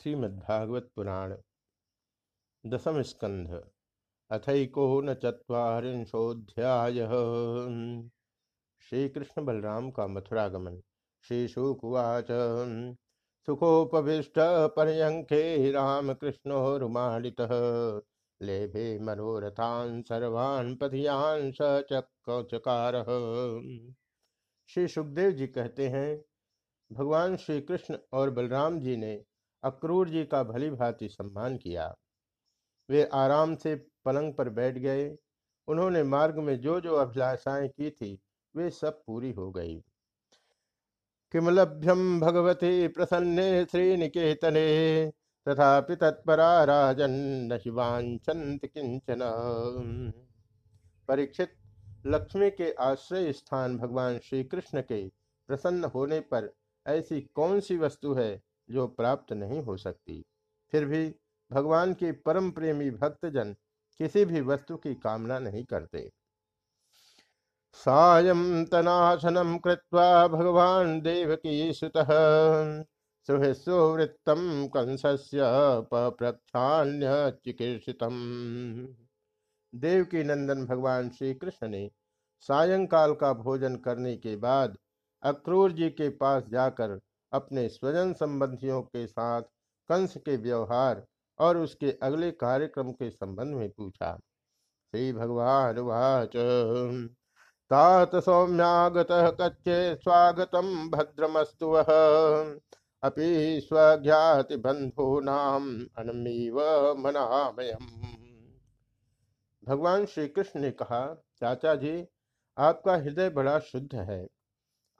श्रीमद्भागवत पुराण दसम स्कंध। अथको न चुरीशोध्याय श्री कृष्ण बलराम का मथुरागमन। श्री शुकुवाच सुखोपविष्ट पर्यंके रामकृष्णो रुमालित। लेभे मनोरथान सर्वान् पथियान चकार श्री सुखदेव जी कहते हैं, भगवान श्री कृष्ण और बलराम जी ने अक्रूर जी का भली भांति सम्मान किया। वे आराम से पलंग पर बैठ गए। उन्होंने मार्ग में जो जो अभिलाषाएँ की थी, वे सब पूरी हो गई। किमलभ्यम भगवती प्रसन्ने श्री निकेतने तथापि तत्परा राजन नशिवांचंत किंचन परीक्षित लक्ष्मी के आश्रय स्थान भगवान श्री कृष्ण के प्रसन्न होने पर ऐसी कौन सी वस्तु है जो प्राप्त नहीं हो सकती। फिर भी भगवान के परम प्रेमी भक्तजन किसी भी वस्तु की कामना नहीं करते। सायं तनाशनम कृत्वा भगवान देवकी सुत सुहृत्सुवृत्तम कंसस्य पप्रक्षान्य चिकीर्षितम। देवकी नंदन भगवान श्री कृष्ण ने सायंकाल का भोजन करने के बाद अक्रूर जी के पास जाकर अपने स्वजन संबंधियों के साथ कंस के व्यवहार और उसके अगले कार्यक्रम के संबंध में पूछा। श्री भगवान वाच। तात सौम्यागत कच्चे स्वागत भद्रमस्तु अपि स्वज्ञाति नाम अनमीव मनामयम। भगवान श्री कृष्ण ने कहा, चाचा जी, आपका हृदय बड़ा शुद्ध है।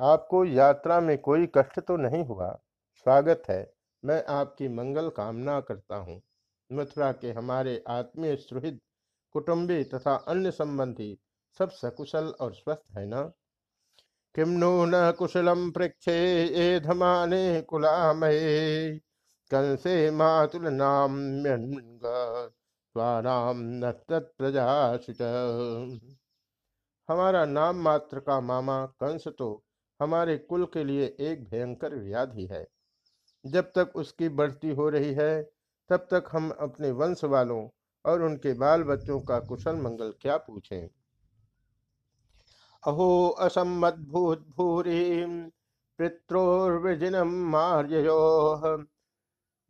आपको यात्रा में कोई कष्ट तो नहीं हुआ? स्वागत है। मैं आपकी मंगल कामना करता हूँ। मथुरा के हमारे आत्मीय, सुहृद, कुटुंबी तथा अन्य संबंधी सब सकुशल और स्वस्थ है न? किम नो न कुशलम पृक्षे धमाने कुलामये। कंसे मातुल नाम स्वानाम प्रजा हमारा नाम मात्र का मामा कंस तो हमारे कुल के लिए एक भयंकर व्याधि है। जब तक उसकी बढ़ती हो रही है, तब तक हम अपने वंश वालों और उनके बाल बच्चों का कुशल मंगल क्या पूछें? अहो असम्मद्भूत भूरी पित्रोर्विजिनम मार्यो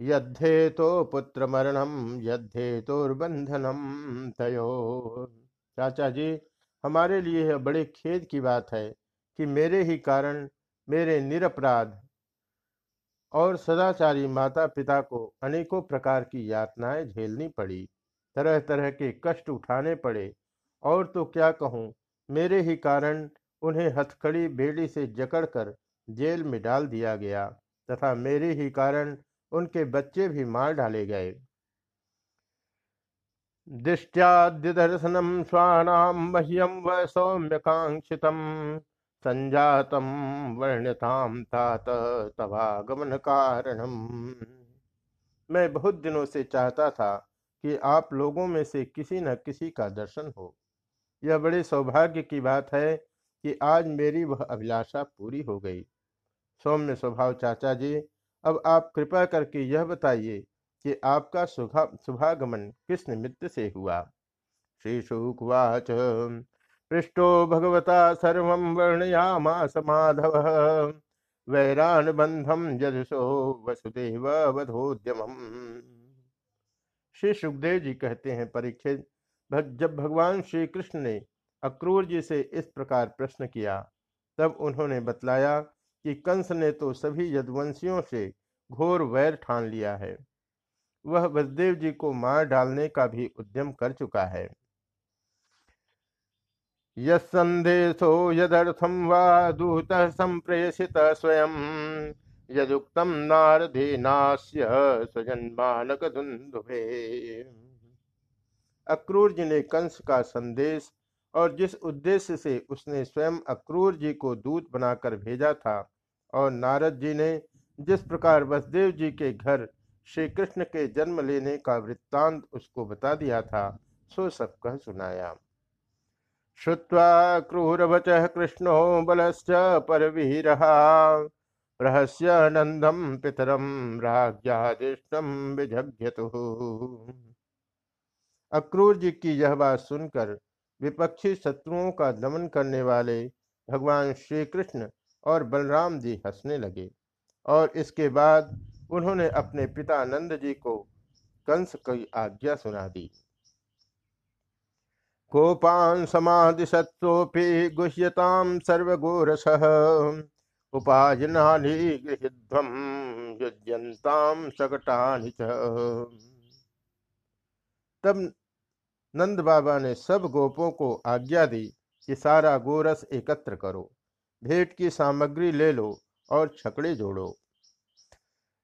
यद्धे तो पुत्र मरणम यद्धे तोर्बंधनम तयो। चाचा जी, हमारे लिए यह बड़े खेद की बात है। कि मेरे ही कारण मेरे निरपराध और सदाचारी माता पिता को अनेकों प्रकार की यातनाएँ झेलनी पड़ी। तरह तरह के कष्ट उठाने पड़े। और तो क्या कहूँ, मेरे ही कारण उन्हें हथकड़ी बेड़ी से जकड़कर जेल में डाल दिया गया तथा मेरे ही कारण उनके बच्चे भी मार डाले गए। दृष्टियाद्यदर्शनम स्वाणाम मह्यम व सौम्यकांक्षितम संजातम वर्ण्यताम तात तवागमन कारणम मैं बहुत दिनों से चाहता था कि आप लोगों में से किसी न किसी का दर्शन हो। यह बड़े सौभाग्य की बात है कि आज मेरी वह अभिलाषा पूरी हो गई। सौम्य स्वभाव चाचा जी, अब आप कृपा करके यह बताइए कि आपका शुभागमन किस निमित्त से हुआ? श्री शुकवाच पृष्ठो भगवता सर्व वर्णयामास माधव वैरानुबंधम यदुषो वसुदेव वधोद्यम श्री सुखदेव जी कहते हैं परीक्षित भग, जब भगवान श्री कृष्ण ने अक्रूर जी से इस प्रकार प्रश्न किया तब उन्होंने बतलाया कि कंस ने तो सभी यदवंशियों से घोर वैर ठान लिया है। वह वसुदेव जी को मार डालने का भी उद्यम कर चुका है। यदेशो यदर्थम वा दूत संप्रेषित स्वयं। यदुक्तम नारदेनास्य स्वजन्मानक धुंधुभे अक्रूर जी ने कंस का संदेश और जिस उद्देश्य से उसने स्वयं अक्रूर जी को दूत बनाकर भेजा था और नारद जी ने जिस प्रकार वसुदेव जी के घर श्री कृष्ण के जन्म लेने का वृत्तांत उसको बता दिया था, सो सब कह सुनाया। श्रुवा क्रूरवच कृष्णो बलश्च परवीरः रहस्य नंदम पितरम राज्यादिष्टम विजग्यतु अक्रूर जी की यह बात सुनकर विपक्षी शत्रुओं का दमन करने वाले भगवान श्री कृष्ण और बलराम जी हंसने लगे और इसके बाद उन्होंने अपने पिता नंद जी को कंस की आज्ञा सुना दी। कोपान समाधिशत्रोपि गुह्यताम सर्वगोरस। उपायनानि गृहध्वम युज्यंताम सकटानि तब नंद बाबा ने सब गोपों को आज्ञा दी कि सारा गोरस एकत्र करो, भेंट की सामग्री ले लो और छकड़े जोड़ो।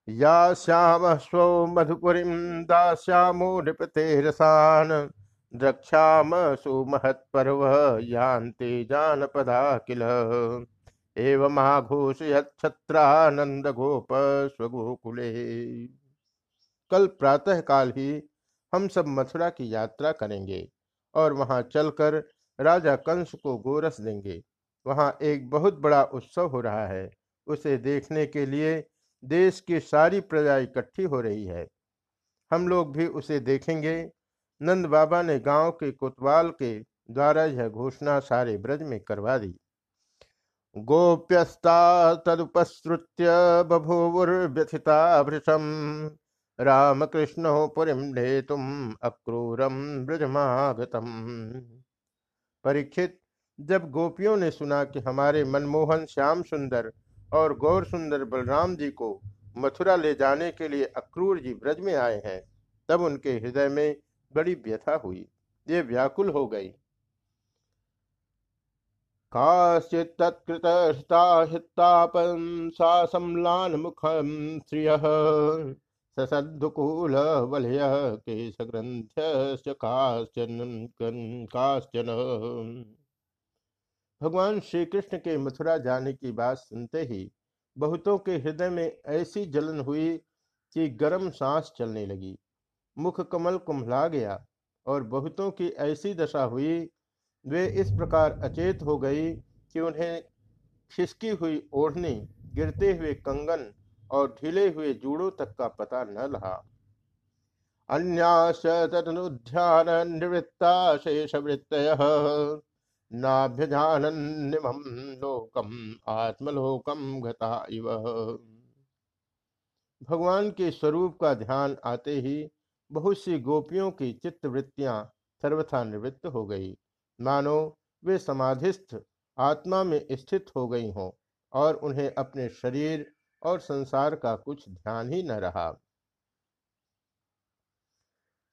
या श्याम, स्व मधुपुरी, दास्यामो नृपते नृपतेरसान द्रक्षाम सुमहत्पर्व यान्ते जानपदा किल एवमाघोषयक्षत्रानंद गोप स्वगोकुले कल प्रातः काल ही हम सब मथुरा की यात्रा करेंगे और वहाँ चलकर राजा कंस को गोरस देंगे। वहाँ एक बहुत बड़ा उत्सव हो रहा है। उसे देखने के लिए देश की सारी प्रजा इकट्ठी हो रही है। हम लोग भी उसे देखेंगे। नंद बाबा ने गाँव के कोतवाल के द्वारा यह घोषणा सारे ब्रज में करवा दी। गोप्यस्ता तदुपसृत्य बभूवुर्व्यथिता भृशम रामकृष्ण पुरीम नेतुम अक्रूरम ब्रजमागतम। परीक्षित, जब गोपियों ने सुना कि हमारे मनमोहन श्याम सुंदर और गौर सुंदर बलराम जी को मथुरा ले जाने के लिए अक्रूर जी ब्रज में आए हैं, तब उनके हृदय में बड़ी व्यथा हुई। ये व्याकुल हो गई। केशग्रंथ्य काश्चन भगवान श्री कृष्ण के मथुरा जाने की बात सुनते ही बहुतों के हृदय में ऐसी जलन हुई कि गर्म सांस चलने लगी। मुख कमल कुंभला गया और बहुतों की ऐसी दशा हुई। वे इस प्रकार अचेत हो गई कि उन्हें खिसकी हुई ओढ़नी, गिरते हुए कंगन और ढीले हुए जूड़ों तक का पता न रहा तदनुध्यान निवृत्ता शेष वृत्त नाभ्यजानन्निमं लोकम आत्मलोकम गता इव। भगवान के स्वरूप का ध्यान आते ही बहुत सी गोपियों की चित्तवृत्तियाँ सर्वथा निवृत्त हो गई। मानो, वे समाधिस्थ आत्मा में स्थित हो गई हों और उन्हें अपने शरीर और संसार का कुछ ध्यान ही न रहा।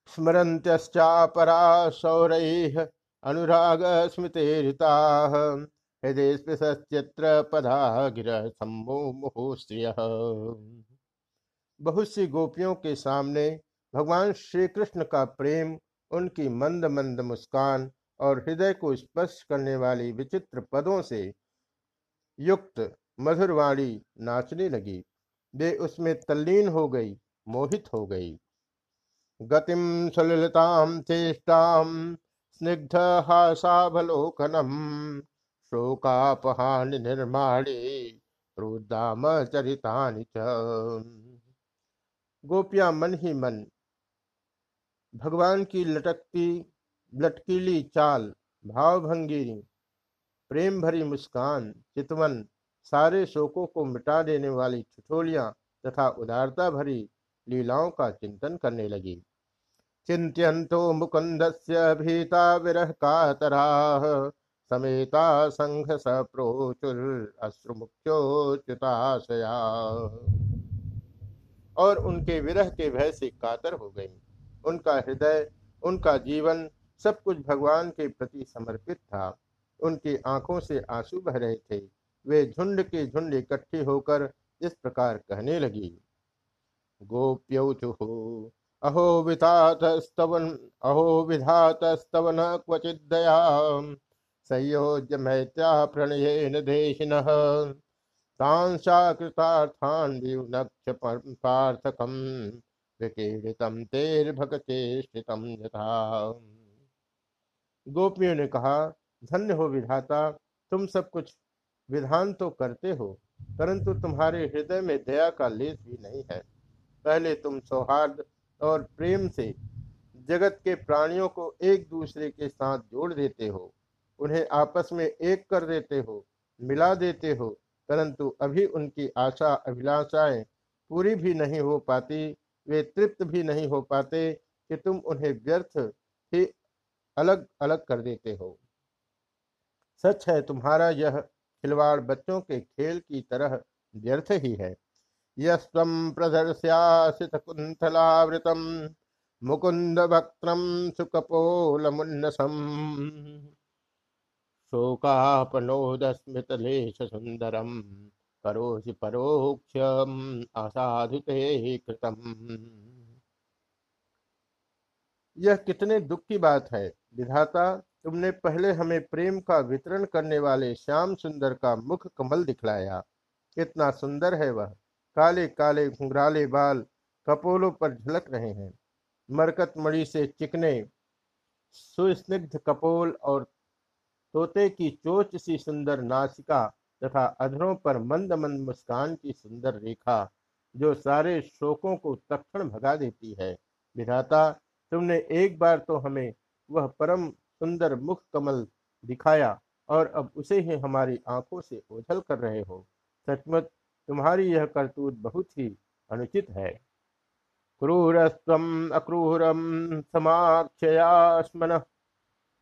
स्मरंत्यापरा सौरैः अनुराग स्मृतिरिता हृदय स्पृशचित्र पदा गिर मुहुश्रिय बहुत सी गोपियों के सामने भगवान श्री कृष्ण का प्रेम, उनकी मंद मंद मुस्कान और हृदय को स्पर्श करने वाली विचित्र पदों से युक्त मधुरवाणी नाचने लगी। वे उसमें तल्लीन हो गई, मोहित हो गई। गतिम सुललिताम चेष्टाम स्निग्ध हासावलोकनम शोकापहानि निर्माणे रुदाम चरितानि च। गोपियाँ मन ही मन भगवान की लटकती, लटकीली चाल भावभंगी प्रेम भरी मुस्कान, चितवन, सारे शोकों को मिटा देने वाली ठिठोलियाँ तथा उदारता भरी लीलाओं का चिंतन करने लगी। चिंत्यंतो मुकुंदस्य भीता विरह कातराः, समेता संघ सप्रोचुर अश्रुमुख्योच्युताशया और उनके विरह के भय से कातर हो गई। उनका हृदय, उनका जीवन सब कुछ भगवान के प्रति समर्पित था। उनकी आँखों से आँसू बह रहे थे। वे झुंड के झुंड इकट्ठी होकर इस प्रकार कहने लगी, गोप्यौचु, अहो विधातस्तवन अहो विधातस्तवन क्वचिदया संयोज्य मैत्या प्रणयेन देशिनः विनक्ष पार्थकम् विकीर्णितम तेर्भगचेष्टितम यथा। गोपियों ने कहा, धन्य हो विधाता, तुम सब कुछ विधान तो करते हो, परंतु तुम्हारे हृदय में दया का लेस भी नहीं है। पहले तुम सौहार्द और प्रेम से जगत के प्राणियों को एक दूसरे के साथ जोड़ देते हो, उन्हें आपस में एक कर देते हो, मिला देते हो, परंतु अभी उनकी आशा अभिलाषाएँ पूरी भी नहीं हो पाती वे तृप्त भी नहीं हो पाते कि तुम उन्हें व्यर्थ ही अलग अलग कर देते हो। सच है, तुम्हारा यह खिलवाड़ बच्चों के खेल की तरह व्यर्थ ही है। यस्व प्रदर्श्यासित कुंथलावृतम मुकुंद भक्त्रम सुकपोल मुन्नसम शोकापनोदस्मितलेश सुंदरम करोसि परोक्ष असाधुते कृतम। यह कितने दुख की बात है। विधाता, तुमने पहले हमें प्रेम का वितरण करने वाले श्याम सुंदर का मुख कमल दिखलाया। कितना सुंदर है वह। काले काले घुंघराले बाल कपोलों पर झलक रहे हैं। मरकत मणि से चिकने सुस्निग्ध कपोल और तोते की चोच सी सुंदर नासिका तथा अधरों पर मंद मंद मुस्कान की सुंदर रेखा जो सारे शोकों को तक्षण भगा देती है। विधाता, तुमने एक बार तो हमें वह परम सुंदर मुख कमल दिखाया और अब उसे ही हमारी आँखों से ओझल कर रहे हो। सचमुच, तुम्हारी यह करतूत बहुत ही अनुचित है। क्रूरस्व अक्रूरम समाक्षयास्मन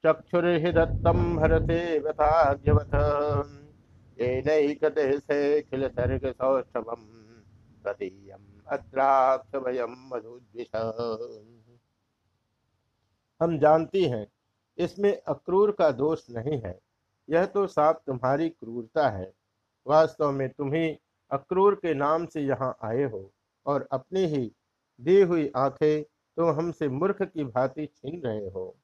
चक्षुर्दत्तम भरते वथाग्यवथ येनैकदेशेऽखिल सर्ग सौष्ठवम् तदीयम् अत्राक्षवयम् मधुद्विष। हम जानती हैं, इसमें अक्रूर का दोष नहीं है। यह तो साफ़ तुम्हारी क्रूरता है। वास्तव में तुम ही अक्रूर के नाम से यहाँ आए हो और अपनी ही दी हुई आँखें तुम हमसे मूर्ख की भांति छीन रहे हो।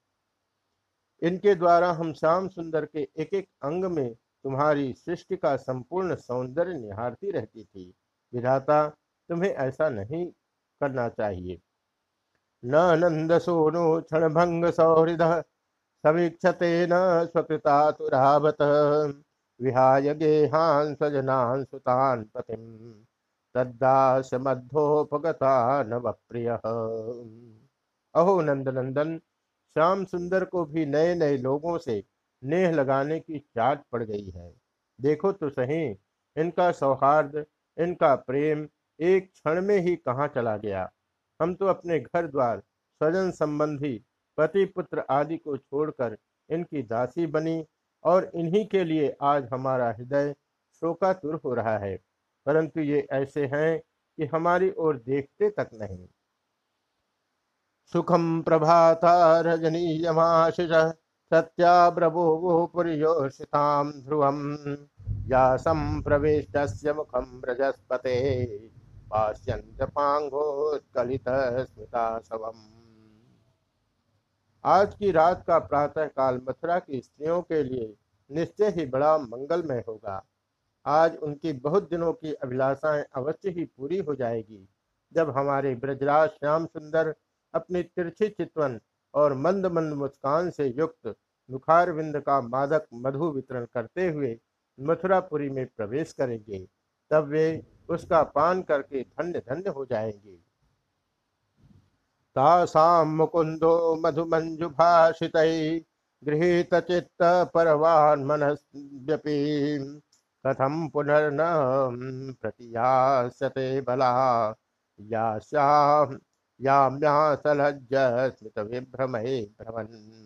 इनके द्वारा हम श्याम सुंदर के एक एक अंग में तुम्हारी सृष्टि का संपूर्ण सौंदर्य निहारती रहती थी। विधाता, तुम्हें ऐसा नहीं करना चाहिए। न नंद सोनो क्षण भंग सौहृद, समीक्षते न स्वकृतातुरावत विहाय गेहान स्वजनान सुतान पतिम, तद्दास मध्योपगता नव प्रिय अहो नंद नंदन श्याम सुंदर को भी नए नए लोगों से नेह लगाने की चाट पड़ गई है। देखो तो सही, इनका सौहार्द, इनका प्रेम एक क्षण में ही कहाँ चला गया। हम तो अपने घर द्वार स्वजन संबंधी, पति पुत्र आदि को छोड़कर इनकी दासी बनी और इन्हीं के लिए आज हमारा हृदय शोकातुर हो रहा है। परंतु ये ऐसे हैं कि हमारी ओर देखते तक नहीं। सुखम प्रभाता रजनीयमाशिष सत्याब्रभो पुरियोषिताम ध्रुवम या संप्रविष्ट मुखम ब्रजस्पते आज की रात का प्रातः काल मथुरा की स्त्रियों के लिए निश्चय ही बड़ा मंगलमय होगा। आज उनकी बहुत दिनों की अभिलाषाएँ अवश्य ही पूरी हो जाएगी, जब हमारे ब्रजराज श्याम सुंदर अपनी तिरछी चितवन और मंद मंद मुस्कान से युक्त मुखार विंद का मादक मधु वितरण करते हुए मथुरापुरी में प्रवेश करेंगे। तब वे उसका पान करके धन्य धन्य हो जाएँगे। तासाम मुकुंदो मधुमंजु भाषित, गृहित चित्त परवान मनस्व्यपी कथम पुनर्न प्रतियासते बला या श्याम याम्या सलज्ज स्मित विभ्रमहे भ्रमन्।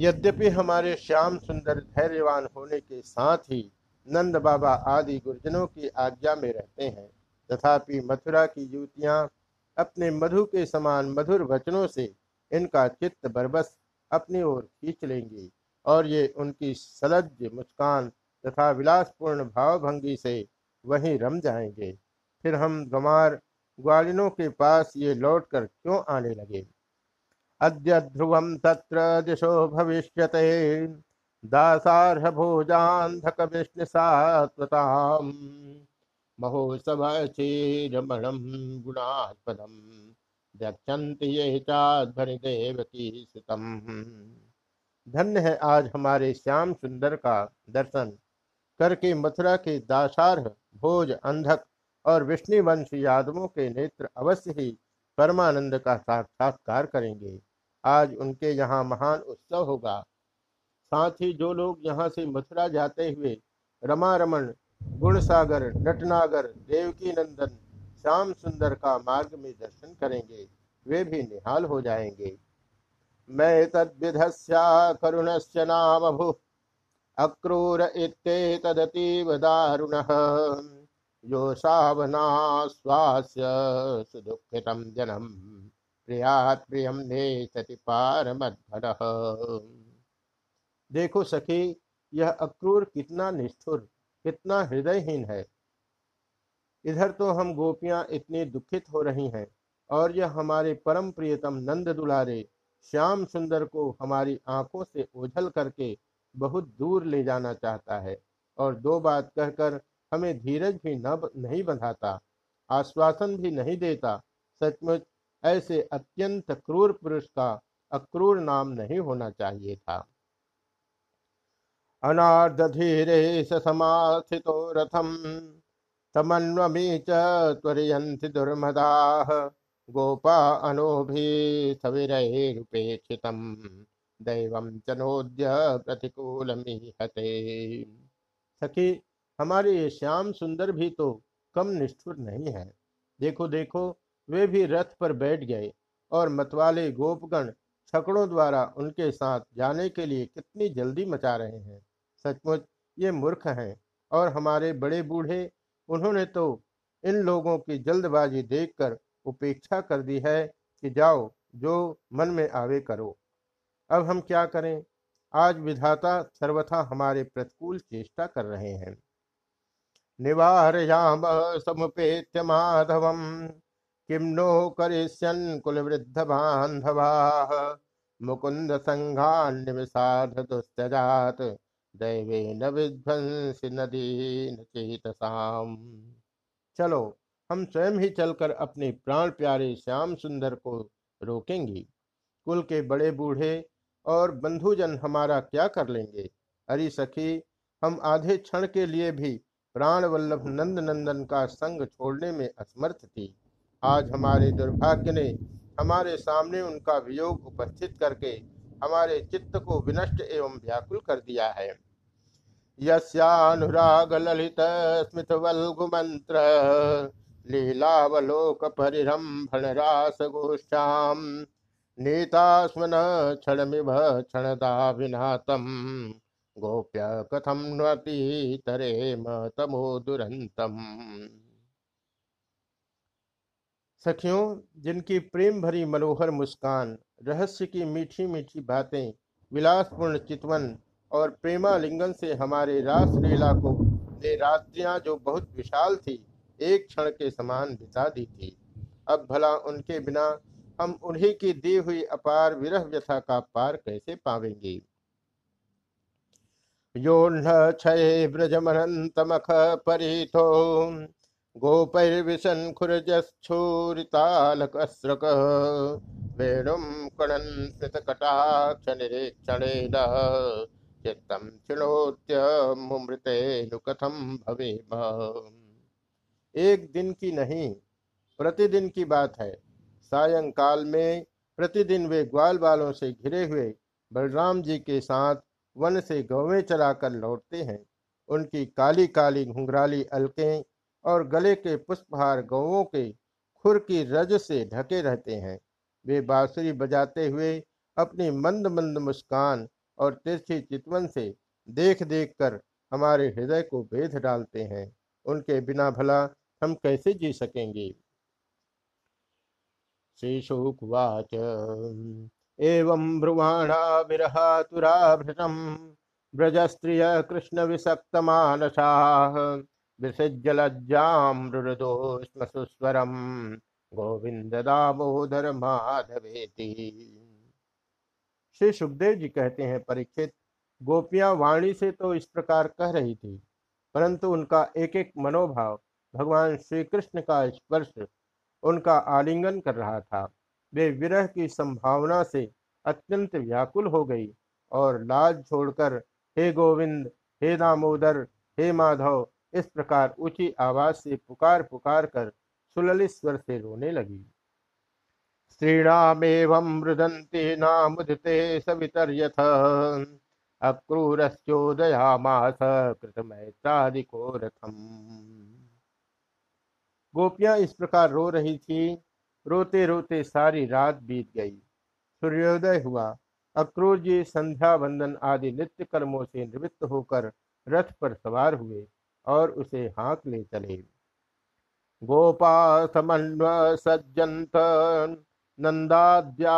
यद्यपि हमारे श्याम सुंदर धैर्यवान होने के साथ ही नंद बाबा आदि गुरुजनों की आज्ञा में रहते हैं, तथापि मथुरा की युवतियाँ अपने मधु के समान मधुर वचनों से इनका चित्त बरबस अपनी ओर खींच लेंगी और ये उनकी सलज्ज मुस्कान तथा विलासपूर्ण भावभंगी से वहीं रम जाएँगे। फिर हम गमार ग्वालिनों के पास ये लौटकर क्यों आने लगे? अद्य ध्रुवं तत्र दिशो भविष्यते। दासार्ह भोजान्धक विष्णुसात्वताम् महोत्सवचीरमणं गुणात्पदम्। द्यक्षन्ति ये चाध्वनि देवकी सुतम्। धन्य है आज हमारे श्याम सुंदर का दर्शन करके मथुरा के दासारह भोज अंधक और विष्णुवंश यादवों के नेत्र अवश्य ही परमानंद का साक्षात्कार करेंगे। आज उनके यहाँ महान उत्सव होगा। साथ ही जो लोग यहाँ से मथुरा जाते हुए रमा रमन गुणसागर, नटनागर देवकी नंदन श्याम सुंदर का मार्ग में दर्शन करेंगे, वे भी निहाल हो जाएँगे। मैं तद्विधस्या करुणस्य नाम भू अक्रूर इत्येतदतीव दारुणः यो सावनाश्वास्य सुदुःखितं जनम, प्रियात प्रियम नेशति पारमद्भरः देखो सखी, यह अक्रूर कितना निष्ठुर, कितना हृदयहीन है। इधर तो हम गोपियाँ इतनी दुखित हो रही हैं, और यह हमारे परम प्रियतम नंद दुलारे श्याम सुंदर को हमारी आँखों से ओझल करके बहुत दूर ले जाना चाहता है और दो बात कहकर हमें धीरज भी न नहीं बंधाता, आश्वासन भी नहीं देता। सचमुच ऐसे अत्यंत क्रूर पुरुष का अक्रूर नाम नहीं होना चाहिए था। अनार्धधीरे समास्थितो रथम, तमन्वमी च त्वरयन्ति दुर्मदाः, गोपा अनोभि सविरैरुपेक्षितम्। दैवं च नोद्य प्रतिकूलमीहते। सखी, हमारे ये श्याम सुंदर भी तो कम निष्ठुर नहीं है। देखो देखो, वे भी रथ पर बैठ गए और मतवाले गोपगण छकड़ों द्वारा उनके साथ जाने के लिए कितनी जल्दी मचा रहे हैं। सचमुच ये मूर्ख हैं और हमारे बड़े बूढ़े, उन्होंने तो इन लोगों की जल्दबाजी देखकर उपेक्षा कर दी है कि जाओ, जो मन में आवे करो। अब हम क्या करें? आज विधाता सर्वथा हमारे प्रतिकूल चेष्टा कर रहे हैं। निवारयाम समुपेत्य माधवम। किम नो करिष्यन कुल वृद्ध बांधवा मुकुंद संघान निमिषाध दैवे न विध्वंस नदी चेतसाम। चलो, हम स्वयं ही चलकर अपने प्राण प्यारे श्याम सुंदर को रोकेंगे। कुल के बड़े बूढ़े और बंधुजन हमारा क्या कर लेंगे? अरे सखी, हम आधे क्षण के लिए भी प्राण वल्लभ नंद नंदन का संग छोड़ने में असमर्थ थी। आज हमारे दुर्भाग्य ने हमारे सामने उनका वियोग उपस्थित करके हमारे चित्त को विनष्ट एवं व्याकुल कर दिया है। यस्यानुराग ललित स्मित वल्गुमंत्र लीलावलोक परिरंभण रास गोष्ठाम नीतास्मन क्षणमिभ क्षणदाभिनातम गोप्य कथम नती तरेम तमो दुरंतम सखियों, जिनकी प्रेम भरी मनोहर मुस्कान, रहस्य की मीठी मीठी बातें, विलासपूर्ण चितवन और प्रेमालिंगन से हमारे रास लीला को, ने रात्रियाँ जो बहुत विशाल थी, एक क्षण के समान बिता दी थी। अब भला उनके बिना हम उन्हीं की दी हुई अपार विरह व्यथा का पार कैसे पावेंगे? योन्न क्षय परिथो चित्तम चिणोत्यमृतेनु कथम भवे एक दिन की नहीं, प्रतिदिन की बात है। सायंकाल में प्रतिदिन वे ग्वाल बालों से घिरे हुए बलराम जी के साथ वन से गौवें चराकर लौटते हैं। उनकी काली काली घुंघराली अलकें और गले के पुष्पहार गौवों के खुर की रज से ढके रहते हैं। वे बांसुरी बजाते हुए अपनी मंद मंद मुस्कान और तिरछी चितवन से देख देख कर हमारे हृदय को बेध डालते हैं। उनके बिना भला हम कैसे जी सकेंगे? श्री शुकवाच एवं ब्रुवाणा विरहातुराभृतम ब्रजस्त्रिय कृष्ण विसक्त मानसाः विसज्जलज्जामृदो स्म सुस्वरम गोविंद दामोदर माधवेती श्री सुखदेव जी कहते हैं, परीक्षित, गोपियाँ वाणी से तो इस प्रकार कह रही थी, परंतु उनका एक एक मनोभाव भगवान श्री कृष्ण का स्पर्श उनका आलिंगन कर रहा था। वे विरह की संभावना से अत्यंत व्याकुल हो गई और लाज छोड़कर, हे गोविंद, हे दामोदर, हे माधव, इस प्रकार ऊँची आवाज़ से पुकार पुकार कर सुललित स्वर से रोने लगी। स्त्रीणामेवं मृदन्ति नामुदिते सवितर्यथ अक्रूरश्चोदयामास कृतमैत्रादिको रथम गोपियाँ इस प्रकार रो रही थी। रोते रोते सारी रात बीत गई। सूर्योदय हुआ। अक्रूर जी, संध्या वंदन आदि नित्य कर्मों से निवृत्त होकर रथ पर सवार हुए और उसे हाँक ले चले। गोपा समन्व सज्जंत नन्दाद्यासकटैस्ततः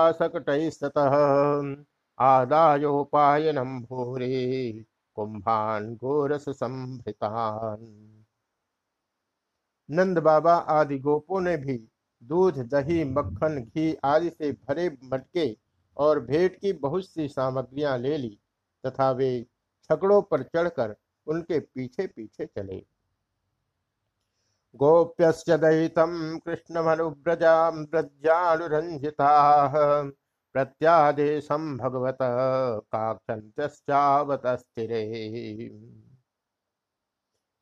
आदायोपायनं भूरे कुंभान गोरस संभृतान नंद बाबा आदि गोपों ने भी दूध, दही, मक्खन, घी आदि से भरे मटके और भेंट की बहुत सी सामग्रियाँ ले ली तथा वे छकड़ों पर चढ़कर उनके पीछे पीछे चले। गोप्यस्य दयितं कृष्णमनुव्रजां व्रज्यानुरञ्जिताः प्रत्यादेशं भगवत काक्षन्तश्चावतस्थिरे।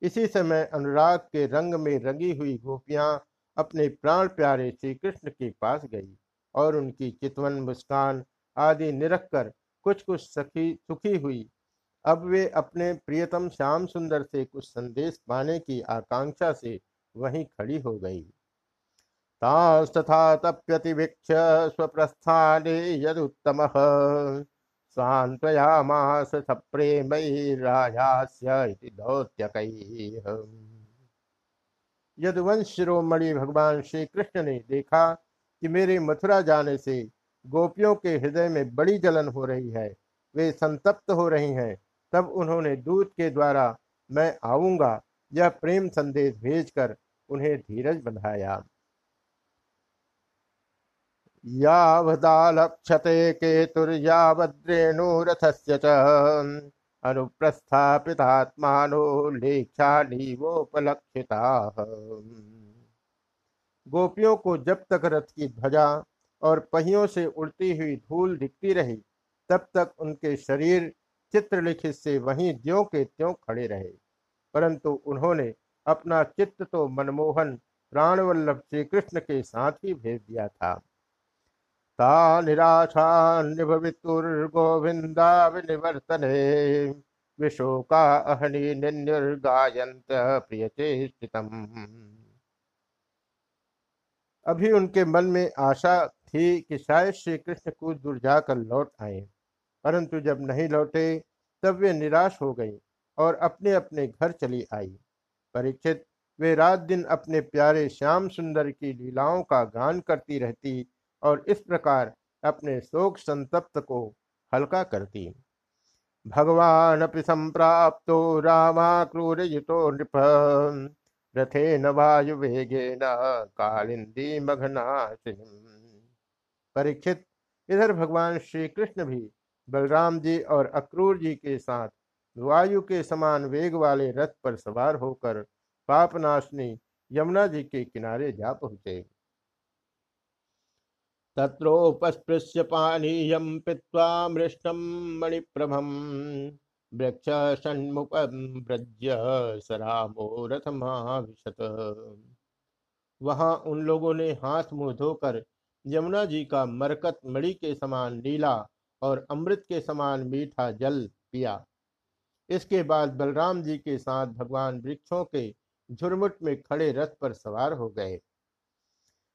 इसी समय अनुराग के रंग में रंगी हुई गोपियाँ अपने प्राण प्यारे श्री कृष्ण के पास गई और उनकी चितवन मुस्कान आदि निरख कर कुछ कुछ सखी, सुखी हुई। अब वे अपने प्रियतम श्याम सुंदर से कुछ संदेश पाने की आकांक्षा से वहीं खड़ी हो गई। तास्तथा तप्यतिवीक्ष स्वप्रस्थाने यदुत्तम। स्वान्तयामास सप्रेमैरायास्य दौत्यकैः। यदुवंश शिरोमणि भगवान श्री कृष्ण ने देखा कि मेरे मथुरा जाने से गोपियों के हृदय में बड़ी जलन हो रही है, वे संतप्त हो रही हैं, तब उन्होंने दूत के द्वारा मैं आऊँगा, यह प्रेम संदेश भेजकर उन्हें धीरज बंधाया। यावदालक्षते केतुर्यावद्रेणुरथस्य च। अनुप्रस्थापितात्मानो लेख्यालीवोपलक्षिताः गोपियों को जब तक रथ की ध्वजा और पहियों से उड़ती हुई धूल दिखती रही, तब तक उनके शरीर चित्रलिखित से वहीं ज्यों के त्यों खड़े रहे। परंतु उन्होंने अपना चित्त तो मनमोहन प्राणवल्लभ श्री कृष्ण के साथ ही भेज दिया था। ता निराशा निभवितुर्गोविंदा विनिवर्तने। विशोका अहनी निर्गायंत प्रिय चेष्टितम अभी उनके मन में आशा थी कि शायद श्री कृष्ण कुछ दूर जाकर लौट आए। परंतु जब नहीं लौटे, तब वे निराश हो गई और अपने अपने घर चली आई। परीक्षित, वे रात दिन अपने प्यारे श्याम सुंदर की लीलाओं का गान करती रहती और इस प्रकार अपने शोक संतप्त को हल्का करती। भगवान अपि संप्राप्तो रामा क्रूर युतो नृप। रथे न वायु वेगे न कालिंदी मघनाशिनी परीक्षित, इधर भगवान श्री कृष्ण भी बलराम जी और अक्रूर जी के साथ वायु के समान वेग वाले रथ पर सवार होकर पापनाशनी यमुना जी के किनारे जा पहुँचे। तत्रोपस्पृश्य पानीयम पित्वा मृष्टम मणिप्रभम। वृक्ष षण्मुपव्रज्य सरामो रथमाविशत। वहाँ उन लोगों ने हाथ मुँह धोकर यमुना जी का मरकत मणि के समान नीला और अमृत के समान मीठा जल पिया। इसके बाद बलराम जी के साथ भगवान वृक्षों के झुरमुट में खड़े रथ पर सवार हो गए।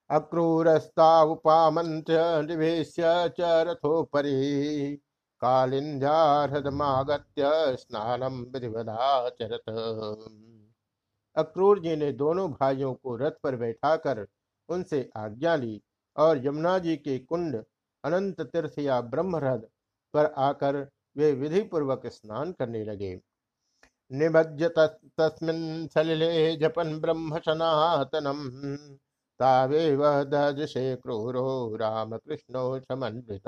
अक्रूरस्ता उपामंत्र निवेश्य च रथोपरि। कालिंद्याहृदमागत्य स्नानम विधिवदाचरत। अक्रूर जी ने दोनों भाइयों को रथ पर बैठाकर उनसे आज्ञा ली और यमुना जी के कुंड, अनंत तीर्थ या ब्रह्मरथ पर आकर वे विधि पूर्वक स्नान करने लगे। निमज्ज तस्मिन् सलिले जपन ब्रह्म सनातनम। तावेव दजसे क्रूरो राम कृष्णो समन्वित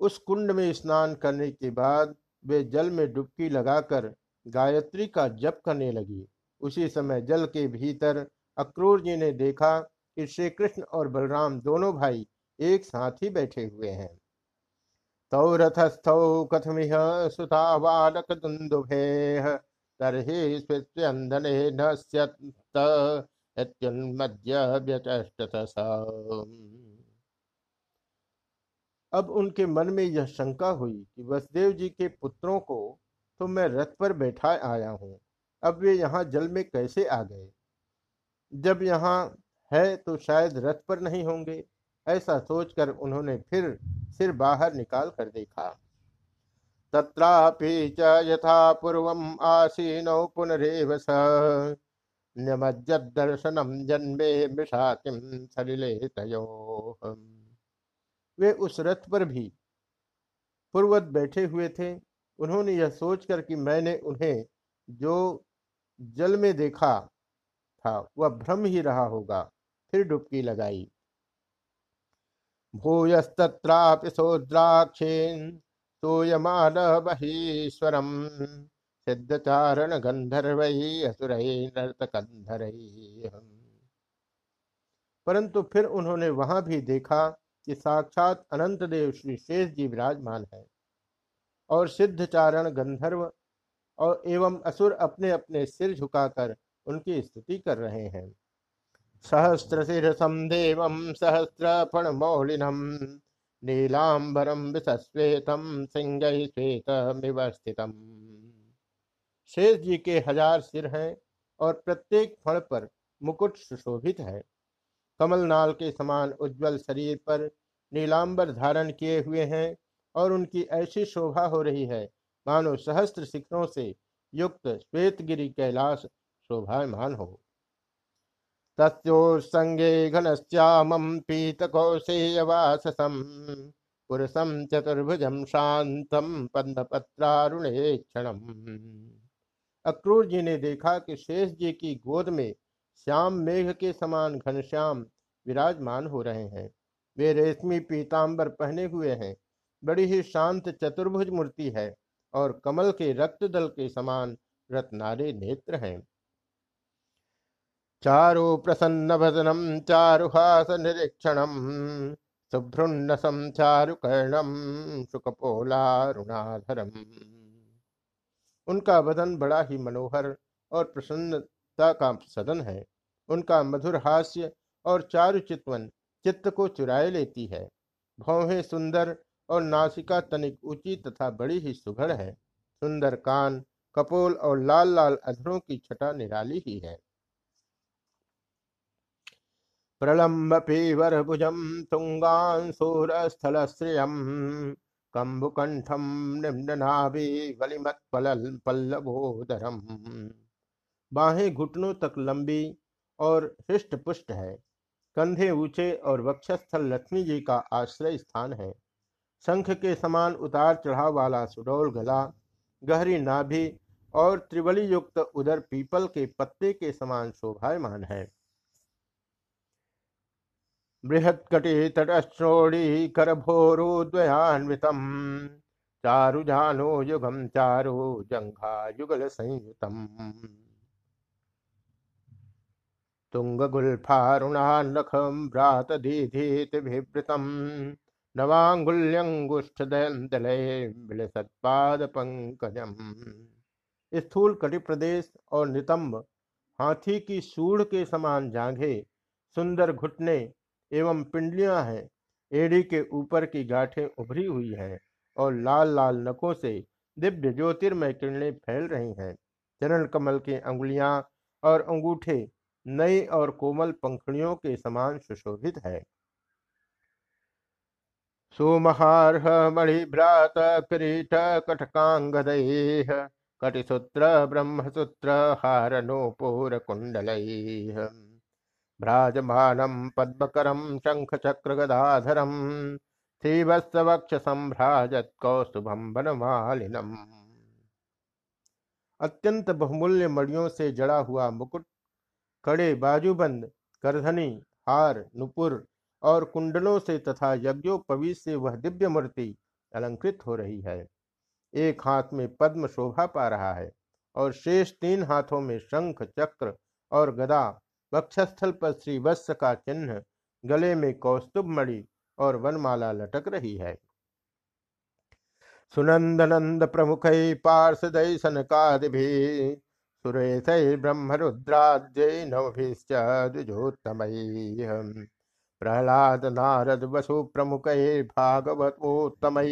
उस कुंड में स्नान करने के बाद वे जल में डुबकी लगाकर गायत्री का जप करने लगी। उसी समय जल के भीतर अक्रूर जी ने देखा कि श्री कृष्ण और बलराम दोनों भाई एक साथ ही बैठे हुए हैं। तौ रथस्थौ कथमिह सुता बालक दुन्दुभे तर्हि स्वित्यन्दने न स्यत् अब उनके मन में यह शंका हुई कि वसुदेव जी के पुत्रों को तो मैं रथ पर बैठा आया हूँ, अब वे यहाँ जल में कैसे आ गए? जब यहाँ है तो शायद रथ पर नहीं होंगे, ऐसा सोचकर उन्होंने फिर सिर बाहर निकाल कर देखा। तत्रापि च यथा पूर्वम आसीनौ पुनरेव स। न्यमज्जदर्शनम जन्मे मृषातिम सलिले तयो वे उस रथ पर भी पूर्वत बैठे हुए थे। उन्होंने यह सोचकर कि मैंने उन्हें जो जल में देखा था, वह भ्रम ही रहा होगा, फिर डुबकी लगाई। भूयस्तत्रापि सोद्राक्षेन सोयमान बहीश्वरम सिद्धचारण गंधर्व असुर परंतु फिर उन्होंने वहाँ भी देखा कि साक्षात अनंत देव श्री शेष जी विराजमान है और सिद्धचारण गंधर्व और एवं असुर अपने अपने सिर झुकाकर उनकी स्तुति कर रहे हैं। सहस्र शिरसम देव सहस्र फण मौलिनम नीलांबरम विश्वेतम सिंह श्वेत स्थितम शेष जी के हज़ार सिर हैं और प्रत्येक फण पर मुकुट सुशोभित है। कमलनाल के समान उज्जवल शरीर पर नीलांबर धारण किए हुए हैं और उनकी ऐसी शोभा हो रही है। मानो सहस्त्र शिखरों से युक्त श्वेतगिरी कैलाश शोभामान हो। तस्ोत्संगे घनश्यामम पीत कौशेयवाससम पुरुषम चतुर्भुजम शांतम पद्मपत्रारुणे क्षणम अक्रूर जी ने देखा कि शेष जी की गोद में श्याम मेघ के समान घनश्याम विराजमान हो रहे हैं। वे रेशमी पीताम्बर पहने हुए हैं। बड़ी ही शांत चतुर्भुज मूर्ति है और कमल के रक्त दल के समान रत्नारे नेत्र हैं। चारु प्रसन्न भजनम चारुहास निरीक्षणम शुभ्रुन्नसम चारुकर्णम सुकपोलारुणाधरम। उनका वदन बड़ा ही मनोहर और प्रसन्नता का सदन है। उनका मधुर हास्य और चारु चितवन चित्त को चुराए लेती है। भौहें सुंदर और नासिका तनिक ऊँची तथा बड़ी ही सुघड़ है। सुंदर कान, कपोल और लाल लाल अधरों की छटा निराली ही है। प्रलम्ब पीवर भुजम तुंगान सूर स्थल श्रियम कंबुकंठम निम्नाभि पल्लवोदरम बाहें घुटनों तक लंबी और हृष्ट पुष्ट है। कंधे ऊँचे और वक्षस्थल लक्ष्मी जी का आश्रय स्थान है। शंख के समान उतार चढ़ाव वाला सुडोल गला, गहरी नाभि और त्रिवली युक्त उदर पीपल के पत्ते के समान शोभायमान है। बृहत्कटे करभोरुद्वयान्वितम चारुजानो युगम चारु जंघा युगल संयुतम तुंगगुल्फारुणान्नखम भ्रात दीधीत विवृतम नवांगुल्यंगुष्ठदले विलसत्पाद पंकजम स्थूल कटि प्रदेश और नितंब हाथी की सूढ़ के समान जांघे सुंदर घुटने एवं पिंडलियाँ हैं। एड़ी के ऊपर की गांठें उभरी हुई हैं और लाल लाल नखों से दिव्य ज्योतिर्मय किरणें फैल रही हैं। चरण कमल के अंगुलियाँ और अंगूठे नई और कोमल पंखड़ियों के समान सुशोभित है। सुमहारह मणिभ्रात किरीट कटकांगदैः कटिसूत्र ब्रह्मसूत्र हारनोपूर कुंडलैः भ्राजमानं पद्मकरं शङ्खचक्रगदाधरं श्रीवत्सवक्षसम्भ्राजत् कौस्तुभं वनमालिनम्। अत्यंत बहुमूल्य मड़ियों से जड़ा हुआ मुकुट, कड़े बाजूबंद करधनी हार, नुपुर और कुंडलों से तथा यज्ञोपवी से वह दिव्य मूर्ति अलंकृत हो रही है। एक हाथ में पद्म शोभा पा रहा है और शेष तीन हाथों में शंख, चक्र और गदा वक्षस्थल पर श्री वत्स का चिन्ह गले में कौस्तुभ मणि और वनमाला लटक रही है। सुनंदनंद प्रमुख पार्षद सनकादि सुरेश ब्रह्मरुद्राद्य नवभिश्चोत्तम प्रहलाद नारद वसु प्रमुख भागवतोत्तम।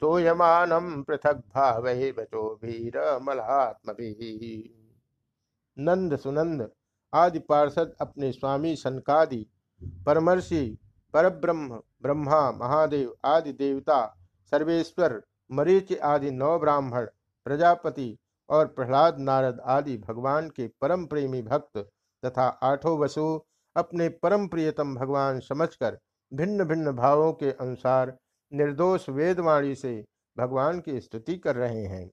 तोयमानम पृथक भाव बचो वीर मलात्म नंद सुनंद आदि पार्षद अपने स्वामी सनकादि, परमर्षि, परब्रह्म, ब्रह्मा, महादेव आदि देवता, सर्वेश्वर, मरीच आदि नौ ब्राह्मण, प्रजापति और प्रहलाद नारद आदि भगवान के परम प्रेमी भक्त तथा आठों वसु अपने परम प्रियतम भगवान समझकर भिन्न भिन्न भावों के अनुसार निर्दोष वेदवाणी से भगवान की स्तुति कर रहे हैं।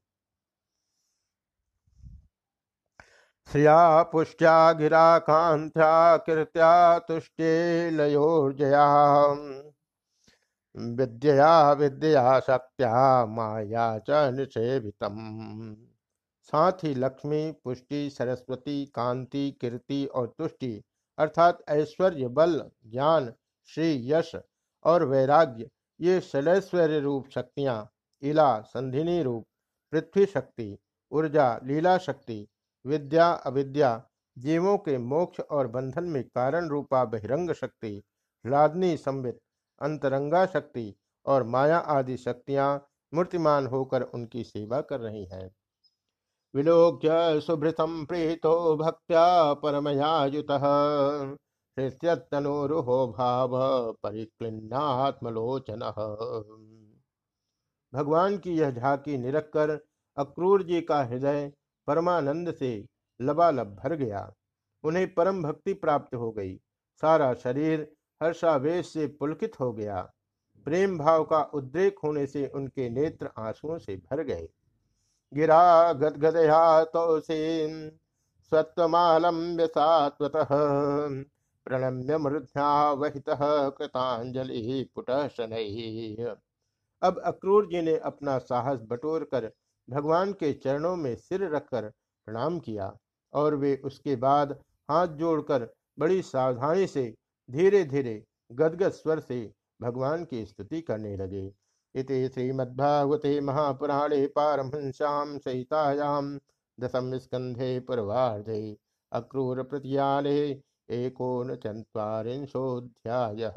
श्रिया पुष्ट्या गिरा कांत्या कीर्त्या तुष्टे लयोर्जया। विद्या विद्या शक्त्या माया च निषेवितम। साथ ही लक्ष्मी, पुष्टि, सरस्वती, कांति, कीर्ति और तुष्टि, अर्थात ऐश्वर्य, बल, ज्ञान श्री यश और वैराग्य, ये शैलेश्वर्य रूप शक्तियाँ इला संधिनी रूप, पृथ्वी शक्ति, ऊर्जा, लीला शक्ति विद्या अविद्या, जीवों के मोक्ष और बंधन में कारण रूपा बहिरंग शक्ति लादनी संबित अंतरंगा शक्ति और माया आदि शक्तियाँ मूर्तिमान होकर उनकी सेवा कर रही हैं। विलोक्य सुभृतम प्रीतो भक्त्या परमयायुत हृत्यतनुरुहो भाव परिक्लिन्नात्मलोचन। भगवान की यह झांकी निरख कर अक्रूर जी का हृदय परमानंद से लबालब भर गया। उन्हें परम भक्ति प्राप्त हो गई। सारा शरीर हर्षावेश से पुलकित हो गया। प्रेम भाव का उद्रेक होने से उनके नेत्र आंसुओं से भर गए। गिरा गदगदया तो से स्वत्वमालम्ब्य सात्वतः प्रणम्य मृध्यावहित कृतांजलि पुट अब अक्रूर जी ने अपना साहस बटोर कर भगवान के चरणों में सिर रखकर प्रणाम किया और वे उसके बाद हाथ जोड़कर बड़ी सावधानी से धीरे धीरे गदगद स्वर से भगवान की स्तुति करने लगे। इति श्रीमद्भागवते महापुराणे पारमहंस्यां सहितायां दशम स्कंधे पूर्वाधे अक्रूर प्रतियाले एकोन चत्वारिंशोऽध्यायः